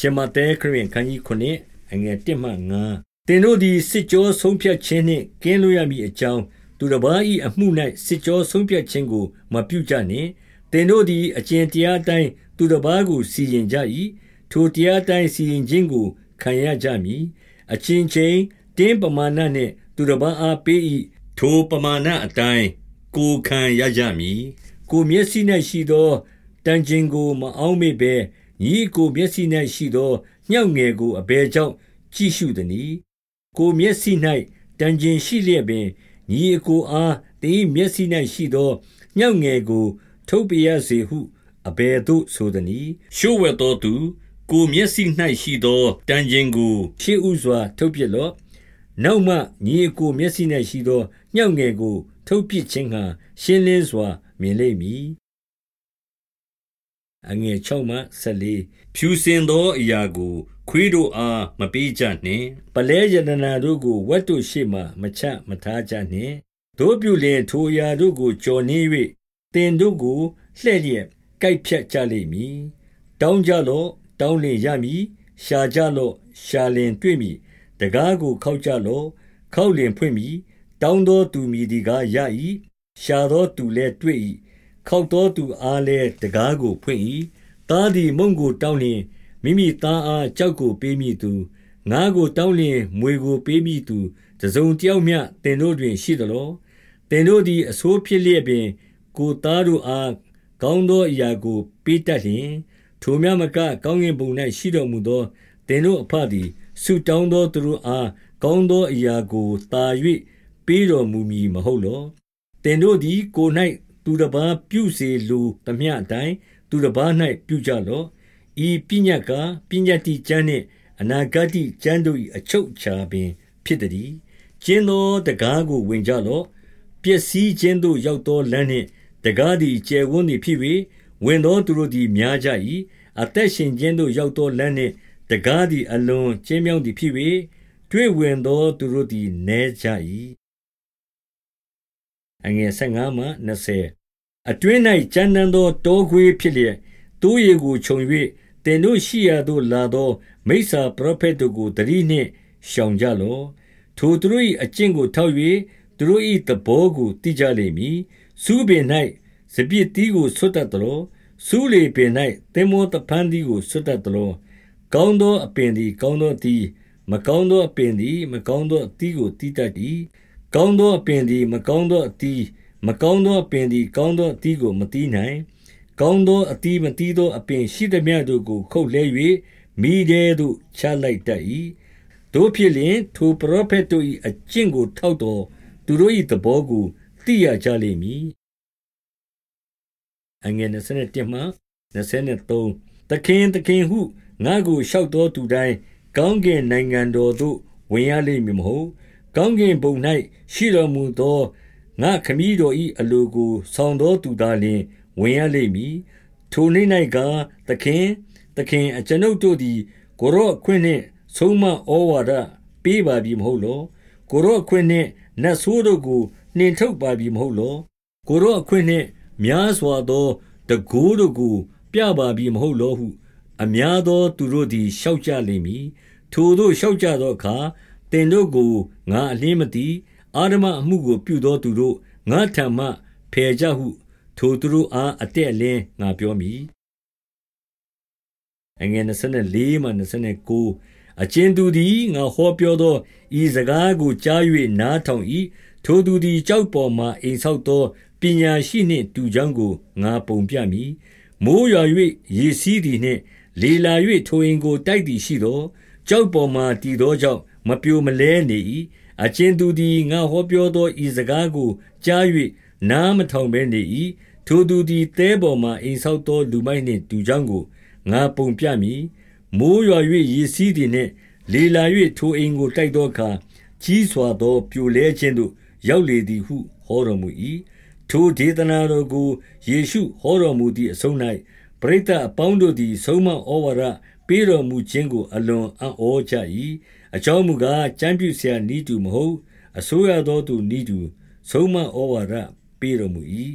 ရှမတဲခရင်ခန်းကြီး9အငယ်1မှ9သင်တို့သည်စစ်ကြောဆုံးဖြတ်ခြင်းနှင့်ကင်းလွတ်ရမည်အကြောင်းသူတစ်ပါး၏အမှု၌စစ်ကြောဆုံးဖြတ်ခြင်းကိုမပြုကြနှင့်သင်တို့သည်အကျင့်တရားတိုင်းသူတစ်ပါးကိုစီရင်ကြ၏ထိုတရားတိုင်းစီရင်ခြင်းကိုခံရကြမည်အချင်းချင်းတင်းပမာဏနှင့်သူတစ်ပါးအားပေး၏ထိုပမာဏအတိုင်းကိုခံရကြမည်ကိုမျက်စိ၌ရှိသောတန်ကျင်ကိုမအောင်မေဘဲ ညီကိုမျက်စိ၌ရှိသောညှောက်ငယ်ကိုအဘယ်ကြောင့်ကြည့်ရှုသည်နည်းကိုမျက်စိ၌တန်ကျင်ရှိလျက်ပင်ညီအကိုအားတင်းမျက်စိ၌ရှိသောညှောက်ငယ်ကို ထုတ်ပြရစေဟုအဘယ်သို့ဆိုသည်နည်းရှို့ဝဲသောသူကိုမျက်စိ၌ရှိသောတန်ကျင်ကိုရှေ့ဥစွာ ထုတ်ပြလော့နောက်မှညီအကိုမျက်စိ၌ရှိသောညှောက်ငယ်ကို ထုတ်ပြခြင်းဟံရှင်းလင်းစွာမြင်လိမ့်မည် အငယ်6မှ14ဖြူစင်သောအရာကို ခွေးတို့အားမပေးကြနှင့်ပလဲယတနာတို့ကိုဝတ်တို့ရှိမှမချမထားကြနှင့်တို့ပြုလင်ထိုအရာတို့ကိုကြော်နှင်း၍တင်တို့ကိုလှဲ့လျက်ကြိုက်ဖြတ်ကြလိမ့်မည်တောင်းကြလော့တောင်းလင်ရမည်ရှာကြလော့ရှာလင်တွေ့မည်တကားကိုခောက်ကြလော့ခောက်လင်ဖွင့်မည်တောင်းသောသူမည်ဒီကားရ၏ရှာသောသူလည်းတွေ့၏ ခောက်သောသူအားလည်းတကားကိုဖွင့်၏သားသည်မုံကိုတောင်းလျင်မိမိသားအားကြောက်ကိုပေးမိသူငါကိုတောင်းလျင်မွေကိုပေးမိသူတစုံတယောက်မျှတင်တို့တွင်ရှိသလောတင်တို့သည်အဆိုးဖြစ်လျက်ပင် ကိုသားတို့အားကောင်းသောအရာကို ပေးတတ်လျင် ထိုမြမကကောင်းကင်ဘုံ၌ရှိတော်မူသောတင်တို့အဖသည်ဆုတောင်းသောသူတို့အားကောင်းသောအရာကိုတာ၍ပေးတော်မူမည်မဟုတ်လောတင်တို့သည်ကို၌ သူတစ်ပါးပြုစေလိုသမျှအတိုင်းသူတစ်ပါး၌ပြုကြလော့ဤပညာကပညာတိကျမ်းနှင့်အနာဂတ်ကျမ်းတို့၏အချုပ်အခြာပင် ဖြစ်သည်ကျင်းသောတကားကိုဝင်ကြလော့ပျက်စီးခြင်းသို့ရောက်သောလမ်းနှင့်တကားသည်ကျယ်ဝန်းသည်ဖြစ်၍ဝင်သောသူတို့သည်များကြ၏အသက်ရှင်ခြင်းသို့ရောက်သောလမ်းနှင့်တကားသည်အလွန်ကျင်းမြောင်းသည်ဖြစ်၍တွေ့ဝင်သောသူတို့သည်နည်းကြ၏ အငယ်15မှ20အတွင်း၌ကြမ်းတမ်းသောတောခွေးဖြစ်လျက်တိုးရည်ကိုခြုံ၍တင်တို့ရှိရာသို့လာသောမိစ္ဆာပရောဖက်တို့ကိုတတိနှင့်ရှောင်ကြလော့ထိုသူတို့၏အကျင့်ကိုထောက်၍သူတို့၏သဘောကိုသိကြလိမ့်မည်စူးပင်၌စပြစ်တီးကိုဆွတ်တတ်သောစူးလေပင်၌သင်္ဘောတဖန်းတီးကိုဆွတ်တတ်သောကောင်းသောအပင်သည်ကောင်းသောတီးမကောင်းသောအပင်သည်မကောင်းသောအတီးကိုတီးတတ်၏ ကောင်းသောအပင်သည် မကောင်းသောအတီးမကောင်းသောအပင်သည် ကောင်းသောအတီးကိုမတီးနိုင်ကောင်းသောအတီးမတီးသောအပင်ရှိသည်များတို့ကိုခုတ်လဲ၍မိသေးသို့ချလိုက်တတ်၏တို့ဖြစ်လျင်ထိုပရောဖက်တို့၏အကျင့်ကို ထောက်တော်သူတို့၏သဘောကိုသိရကြလိမ့်မည်အငယ်27မှ23တခင်တခင်ဟုငါကိုလျှောက်တော်သူတိုင်းကောင်းကင်နိုင်ငံတော်သို့ဝင်ရလိမ့်မည်မဟုတ် ကောင်းကင်ဘုံ၌ရှိတော်မူသောငါခမည်းတော်၏အလိုကိုဆောင်တော်သူသားလျှင်ဝင်ရလိမ့်မည်ထိုနေ့၌ကသခင်သခင်အကျွန်ုပ်တို့သည်ကိုရော့ခွင့်နှင့်ဆုံးမဩဝါဒပေးပါပြီမဟုတ်လောကိုရော့ခွင့်နှင့်နတ်ဆိုးတို့ကိုနှင်ထုတ်ပါပြီမဟုတ်လောကိုရော့ခွင့်နှင့်များစွာသောတကိုးတို့ကို ပြပါပြီမဟုတ်လောဟု အများသောသူတို့သည်ရှောက်ကြလိမ့်မည်ထိုတို့ရှောက်ကြသောအခါ တင်တို့ကိုငါအလင်းမသိအာဓမအမှုကို ပြုသောသူတို့ငါထံမှဖယ်ကြဟု ထိုသူတို့အားအတက်အလင်းငါပြောမည်အငယ်24မှ29အချင်းသူသည်ငါဟောပြောသောဤစကားကိုကြား၍နားထောင်၏ထိုသူသည်ကြောက်ပေါ်မှအိမ်ဆောက်သောပညာရှိနှင့်တူကြောင်းကိုငါပုံပြမည်မိုးရွာ၍ရေစီးသည်နှင့် လေလာ၍ထိုအိမ်ကိုတိုက်သည်ရှိသောကြောက်ပေါ်မှတည်သောကြောင့် မပြိုမလဲနေ၏အချင်းသူသည်ငါဟောပြောသောဤစကားကိုကြား၍နားမထောင်ဘဲနေ၏ထိုသူသည်တဲပေါ်မှအိမ်ဆောက်သောလူမိုက်နှင့်တူကြောင်းကိုငါပုံပြမည်မိုးရွာ၍ရေစီးသည်နှင့် လေလာ၍ထိုအိမ်ကိုတိုက်သောအခါကြီးစွာသောပြိုလဲခြင်းသို့ရောက်လေသည်ဟုဟောတော်မူ၏ထိုဒေသနာတော်ကိုယေရှုဟောတော်မူသည့်အဆုံး၌ပရိသတ်အပေါင်းတို့သည် ဆုံးမဩဝါဒပေးတော်မူခြင်းကိုအလွန်အံ့ဩကြ၏ အကြောင်းမူကားကြံပြူဆရာနီးတူမဟုတ် အစိုးရသောသူနီးတူ ဆုံးမဩဝါဒပေးတော်မူ၏